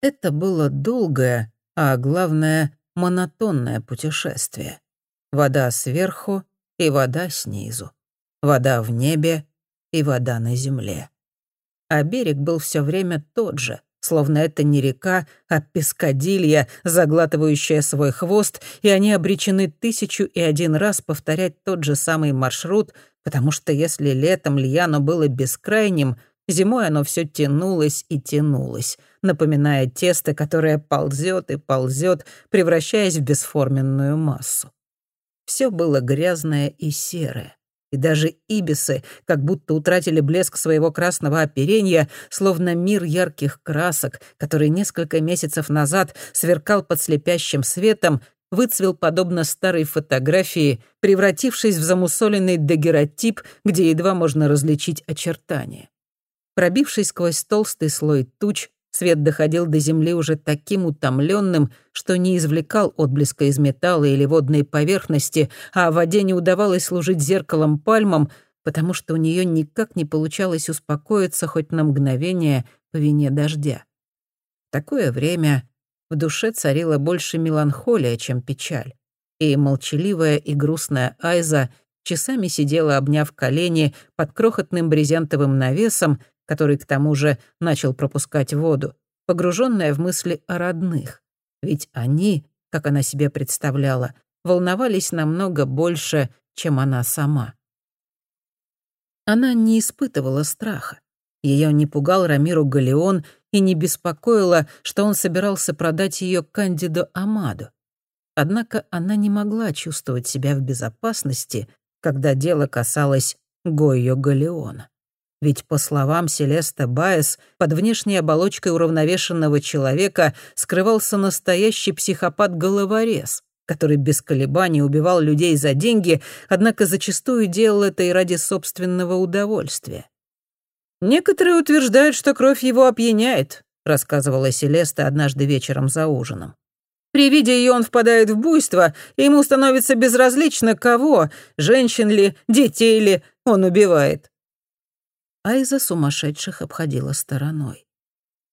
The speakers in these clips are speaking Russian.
Это было долгое, а главное, монотонное путешествие. Вода сверху и вода снизу. Вода в небе и вода на земле. А берег был все время тот же, словно это не река, а пескадилья, заглатывающая свой хвост, и они обречены тысячу и один раз повторять тот же самый маршрут, потому что если летом Льяно было бескрайним, зимой оно все тянулось и тянулось, напоминая тесто, которое ползет и ползет, превращаясь в бесформенную массу. Все было грязное и серое и даже ибисы как будто утратили блеск своего красного оперения, словно мир ярких красок, который несколько месяцев назад сверкал под слепящим светом, выцвел подобно старой фотографии, превратившись в замусоленный дагеротип, где едва можно различить очертания. Пробившись сквозь толстый слой туч, Свет доходил до земли уже таким утомленным, что не извлекал отблеска из металла или водной поверхности, а воде не удавалось служить зеркалом пальмам, потому что у нее никак не получалось успокоиться хоть на мгновение по вине дождя. В такое время в душе царила больше меланхолия, чем печаль, и молчаливая и грустная Айза часами сидела, обняв колени под крохотным брезентовым навесом, который к тому же начал пропускать воду, погруженная в мысли о родных. Ведь они, как она себе представляла, волновались намного больше, чем она сама. Она не испытывала страха. Ее не пугал Рамиру Галеон и не беспокоило, что он собирался продать ее Кандидо Амадо. Однако она не могла чувствовать себя в безопасности, когда дело касалось Гойо Галеона. Ведь, по словам Селеста Баес, под внешней оболочкой уравновешенного человека скрывался настоящий психопат-головорез, который без колебаний убивал людей за деньги, однако зачастую делал это и ради собственного удовольствия. «Некоторые утверждают, что кровь его опьяняет», — рассказывала Селеста однажды вечером за ужином. При виде ее он впадает в буйство, и ему становится безразлично, кого, женщин ли, детей ли, он убивает. Айза сумасшедших обходила стороной.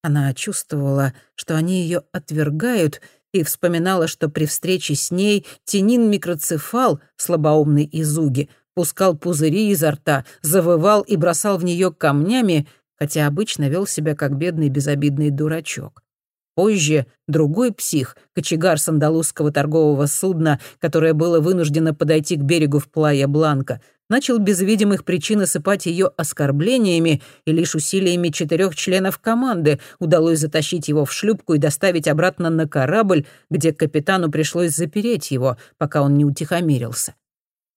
Она чувствовала, что они ее отвергают, и вспоминала, что при встрече с ней тенин микроцефал, слабоумный изуги, пускал пузыри изо рта, завывал и бросал в нее камнями, хотя обычно вел себя как бедный безобидный дурачок. Позже другой псих, кочегар сандалузского торгового судна, которое было вынуждено подойти к берегу в Плая-Бланка, начал без видимых причин осыпать ее оскорблениями, и лишь усилиями четырех членов команды удалось затащить его в шлюпку и доставить обратно на корабль, где капитану пришлось запереть его, пока он не утихомирился.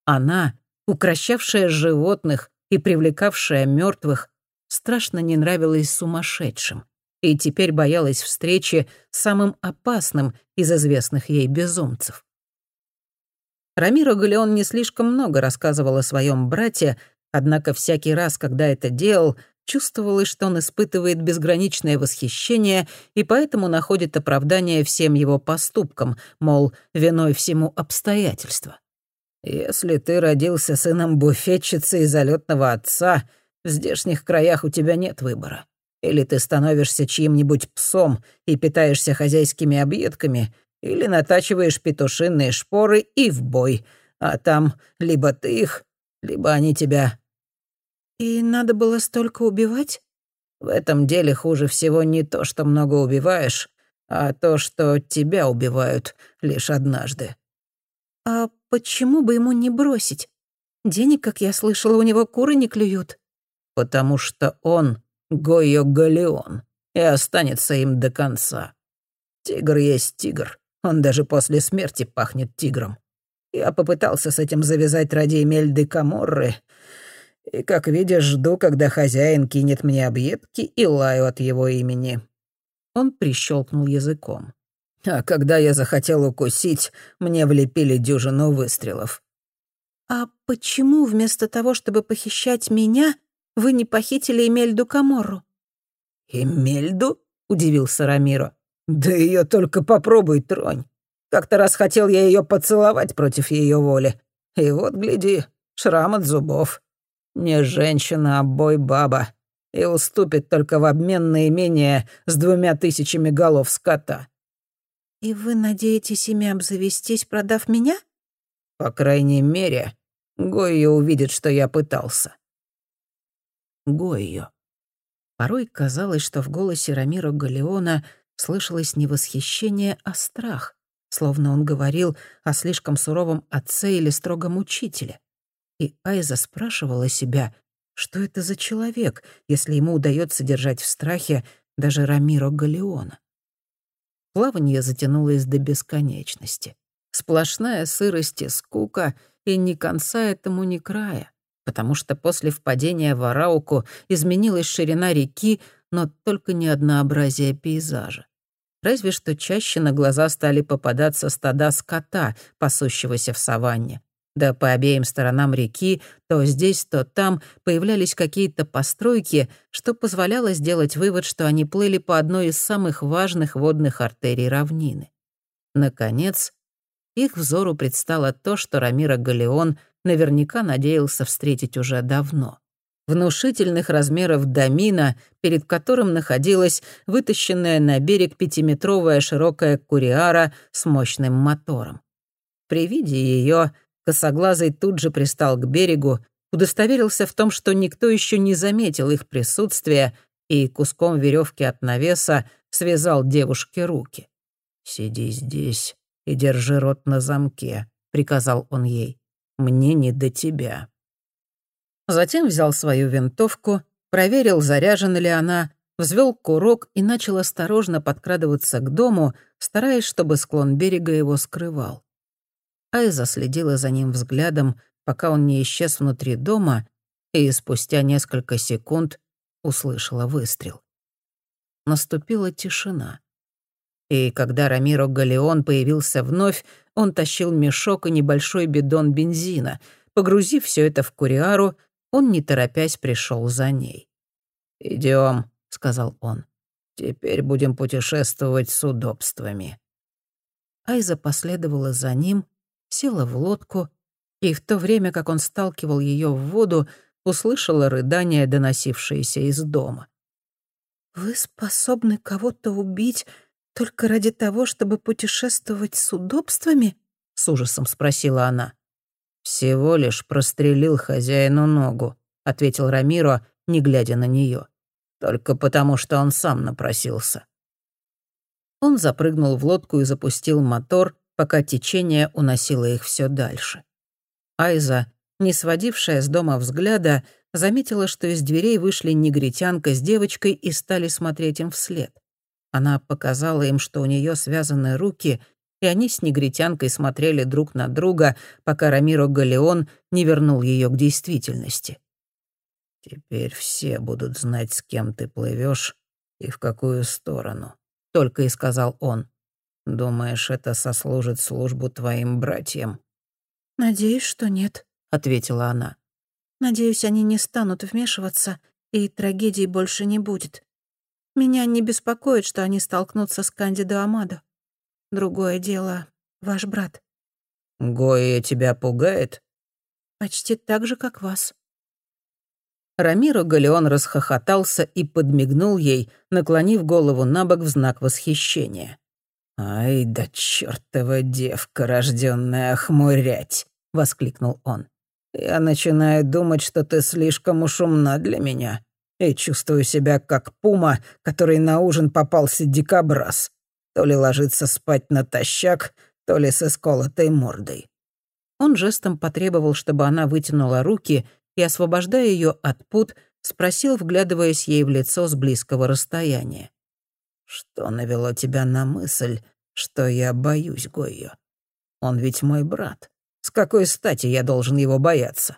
Она, укращавшая животных и привлекавшая мертвых, страшно не нравилась сумасшедшим и теперь боялась встречи с самым опасным из известных ей безумцев. Рамиро Галеон не слишком много рассказывал о своем брате, однако всякий раз, когда это делал, чувствовалось, что он испытывает безграничное восхищение и поэтому находит оправдание всем его поступкам, мол, виной всему обстоятельства. «Если ты родился сыном буфетчицы и залетного отца, в здешних краях у тебя нет выбора. Или ты становишься чьим-нибудь псом и питаешься хозяйскими объедками, или натачиваешь петушиные шпоры и в бой, а там либо ты их, либо они тебя». «И надо было столько убивать?» «В этом деле хуже всего не то, что много убиваешь, а то, что тебя убивают лишь однажды». «А почему бы ему не бросить? Денег, как я слышала, у него куры не клюют». «Потому что он Гойо Галеон и останется им до конца. Тигр есть тигр, он даже после смерти пахнет тигром. Я попытался с этим завязать ради Эмельды Каморры, и, как видишь, жду, когда хозяин кинет мне объедки и лаю от его имени». Он прищелкнул языком. А когда я захотел укусить, мне влепили дюжину выстрелов. «А почему вместо того, чтобы похищать меня, вы не похитили Эмельду Каморру?» «Эмельду?» — удивился Рамиро. «Да ее только попробуй тронь. Как-то раз хотел я ее поцеловать против ее воли. И вот, гляди, шрам от зубов. Не женщина, а бой-баба. и уступит только в обмен на имение с двумя тысячами голов скота». «И вы надеетесь ими обзавестись, продав меня?» «По крайней мере, Гойо увидит, что я пытался». Гойо. Порой казалось, что в голосе Рамиро Галеона слышалось не восхищение, а страх, словно он говорил о слишком суровом отце или строгом учителе. И Айза спрашивала себя, что это за человек, если ему удается держать в страхе даже Рамиро Галеона. Плавание затянулось до бесконечности. Сплошная сырость и скука, и ни конца этому, ни края, потому что после впадения в Арауку изменилась ширина реки, но только не однообразие пейзажа. Разве что чаще на глаза стали попадаться стада скота, пасущегося в саванне. Да по обеим сторонам реки, то здесь, то там, появлялись какие-то постройки, что позволяло сделать вывод, что они плыли по одной из самых важных водных артерий равнины. Наконец, их взору предстало то, что Рамира Галеон наверняка надеялся встретить уже давно. Внушительных размеров домина, перед которым находилась вытащенная на берег пятиметровая широкая куриара с мощным мотором. При виде ее Косоглазый тут же пристал к берегу, удостоверился в том, что никто еще не заметил их присутствия, и куском веревки от навеса связал девушке руки. «Сиди здесь и держи рот на замке», — приказал он ей. «Мне не до тебя». Затем взял свою винтовку, проверил, заряжена ли она, взвел курок и начал осторожно подкрадываться к дому, стараясь, чтобы склон берега его скрывал. Айза следила за ним взглядом, пока он не исчез внутри дома, и спустя несколько секунд услышала выстрел. Наступила тишина. И когда Рамиро Галеон появился вновь, он тащил мешок и небольшой бидон бензина. Погрузив все это в куриару, он, не торопясь, пришел за ней. Идем, сказал он. «Теперь будем путешествовать с удобствами». Айза последовала за ним, села в лодку и в то время, как он сталкивал ее в воду, услышала рыдания, доносившиеся из дома. «Вы способны кого-то убить только ради того, чтобы путешествовать с удобствами?» — с ужасом спросила она. «Всего лишь прострелил хозяину ногу», — ответил Рамиро, не глядя на нее. «Только потому, что он сам напросился». Он запрыгнул в лодку и запустил мотор, пока течение уносило их все дальше. Айза, не сводившая с дома взгляда, заметила, что из дверей вышли негритянка с девочкой и стали смотреть им вслед. Она показала им, что у нее связаны руки, и они с негритянкой смотрели друг на друга, пока Рамиро Галеон не вернул ее к действительности. «Теперь все будут знать, с кем ты плывешь и в какую сторону», — только и сказал он. «Думаешь, это сослужит службу твоим братьям?» «Надеюсь, что нет», — ответила она. «Надеюсь, они не станут вмешиваться, и трагедии больше не будет. Меня не беспокоит, что они столкнутся с Кандидо Амадо. Другое дело — ваш брат». «Гоя тебя пугает?» «Почти так же, как вас». Рамиро Галеон расхохотался и подмигнул ей, наклонив голову на бок в знак восхищения. «Ай да чёртова девка, рождённая охмурять!» — воскликнул он. «Я начинаю думать, что ты слишком уж умна для меня, и чувствую себя как пума, который на ужин попался дикобраз. То ли ложится спать натощак, то ли с исколотой мордой». Он жестом потребовал, чтобы она вытянула руки и, освобождая её от пут, спросил, вглядываясь ей в лицо с близкого расстояния. Что навело тебя на мысль, что я боюсь Гойо? Он ведь мой брат. С какой стати я должен его бояться?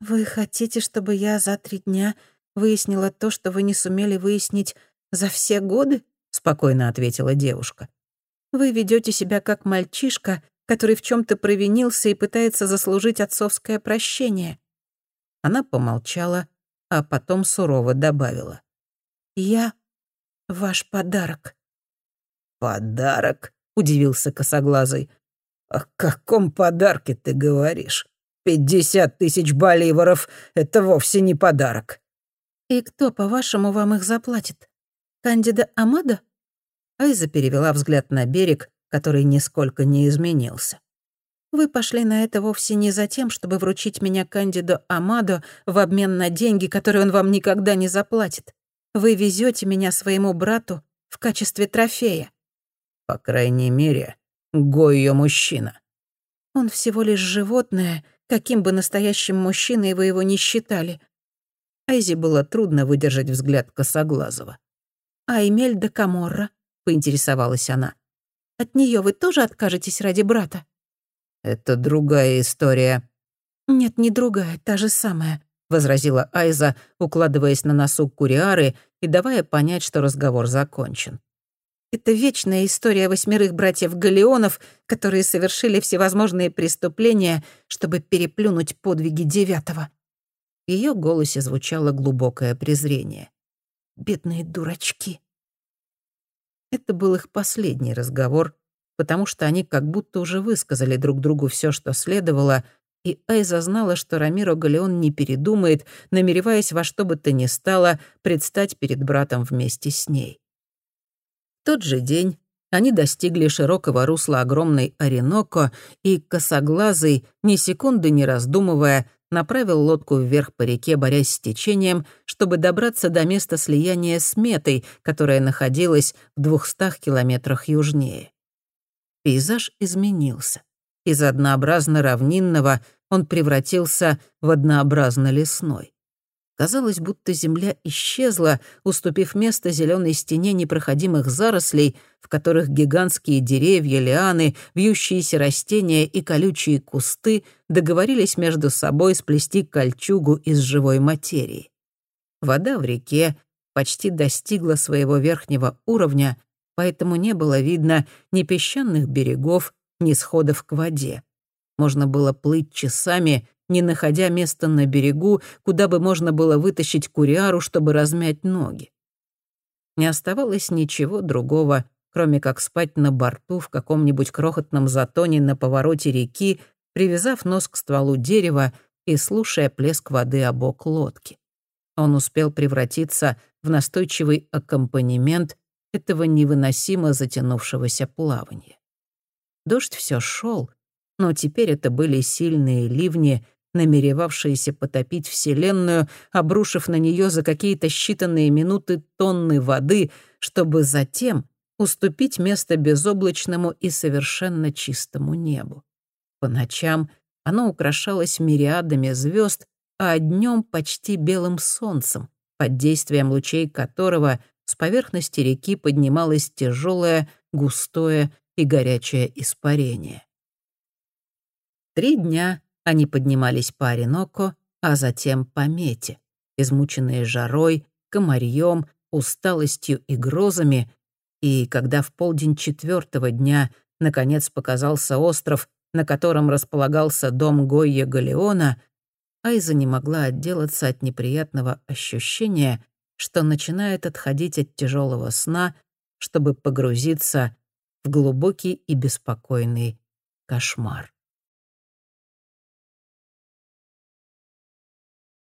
Вы хотите, чтобы я за три дня выяснила то, что вы не сумели выяснить за все годы? Спокойно ответила девушка. Вы ведете себя как мальчишка, который в чем то провинился и пытается заслужить отцовское прощение. Она помолчала, а потом сурово добавила. «Я ваш подарок». «Подарок?» — удивился косоглазый. «О каком подарке ты говоришь? Пятьдесят тысяч боливаров — это вовсе не подарок». «И кто, по-вашему, вам их заплатит? Кандида Амада?» Айза перевела взгляд на берег, который нисколько не изменился. «Вы пошли на это вовсе не за тем, чтобы вручить меня Кандидо Амадо в обмен на деньги, которые он вам никогда не заплатит. Вы везете меня своему брату в качестве трофея». «По крайней мере, Гойо мужчина». «Он всего лишь животное, каким бы настоящим мужчиной вы его не считали». Айзи было трудно выдержать взгляд Косоглазого. «А Эмель де Каморра?» — поинтересовалась она. «От нее вы тоже откажетесь ради брата?» «Это другая история». «Нет, не другая, та же самая», — возразила Айза, укладываясь на носу Куриары и давая понять, что разговор закончен. «Это вечная история восьмерых братьев Галеонов, которые совершили всевозможные преступления, чтобы переплюнуть подвиги девятого». В её голосе звучало глубокое презрение. «Бедные дурачки». Это был их последний разговор, потому что они как будто уже высказали друг другу все, что следовало, и Айза знала, что Рамиро Галеон не передумает, намереваясь во что бы то ни стало предстать перед братом вместе с ней. В тот же день они достигли широкого русла огромной Ореноко, и косоглазый, ни секунды не раздумывая, направил лодку вверх по реке, борясь с течением, чтобы добраться до места слияния с Метой, которая находилась в двухстах километрах южнее. Пейзаж изменился. Из однообразно равнинного он превратился в однообразно лесной. Казалось, будто земля исчезла, уступив место зеленой стене непроходимых зарослей, в которых гигантские деревья, лианы, вьющиеся растения и колючие кусты договорились между собой сплести кольчугу из живой материи. Вода в реке почти достигла своего верхнего уровня, поэтому не было видно ни песчаных берегов, ни сходов к воде. Можно было плыть часами, не находя места на берегу, куда бы можно было вытащить куриару, чтобы размять ноги. Не оставалось ничего другого, кроме как спать на борту в каком-нибудь крохотном затоне на повороте реки, привязав нос к стволу дерева и слушая плеск воды о бок лодки. Он успел превратиться в настойчивый аккомпанемент этого невыносимо затянувшегося плавания. Дождь все шел, но теперь это были сильные ливни, намеревавшиеся потопить Вселенную, обрушив на нее за какие-то считанные минуты тонны воды, чтобы затем уступить место безоблачному и совершенно чистому небу. По ночам оно украшалось мириадами звезд, а днем почти белым солнцем, под действием лучей которого с поверхности реки поднималось тяжелое, густое и горячее испарение. Три дня они поднимались по Ореноко, а затем по Мете, измученные жарой, комарьем, усталостью и грозами, и когда в полдень четвертого дня наконец показался остров, на котором располагался дом Гойя Галеона, Айза не могла отделаться от неприятного ощущения, что начинает отходить от тяжелого сна, чтобы погрузиться в глубокий и беспокойный кошмар.